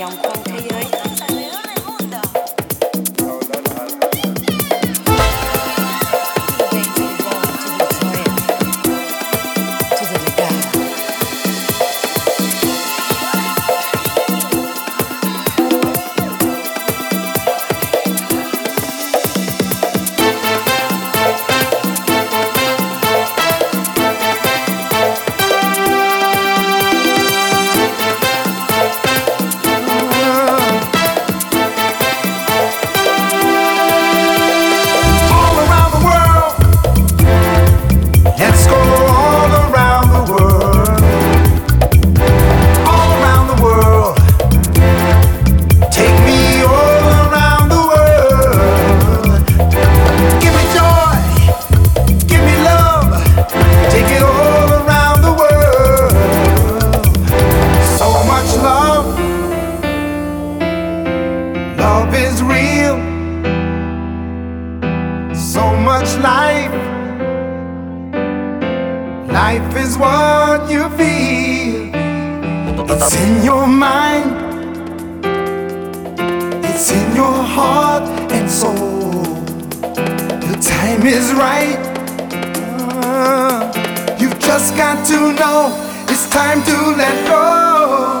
dòng quanh thế giới. So much life. Life is what you feel. It's in your mind. It's in your heart and soul. The time is right. Uh, You've just got to know it's time to let go.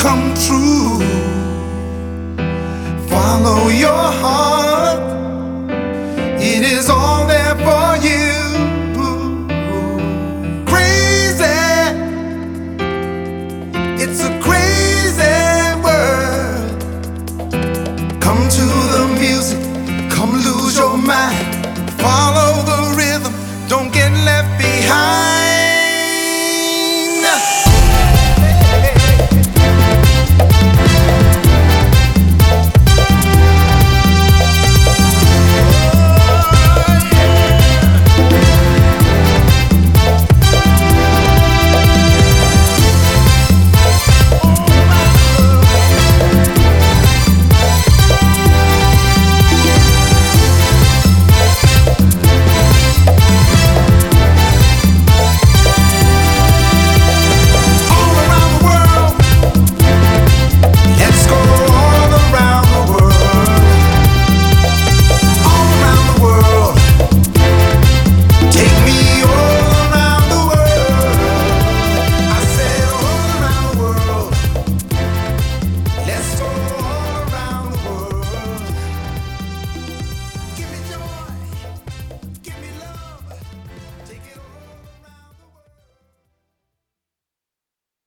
come true. Follow your heart, it is all there for you. Crazy, it's a crazy world. Come to the music, come lose your mind, follow.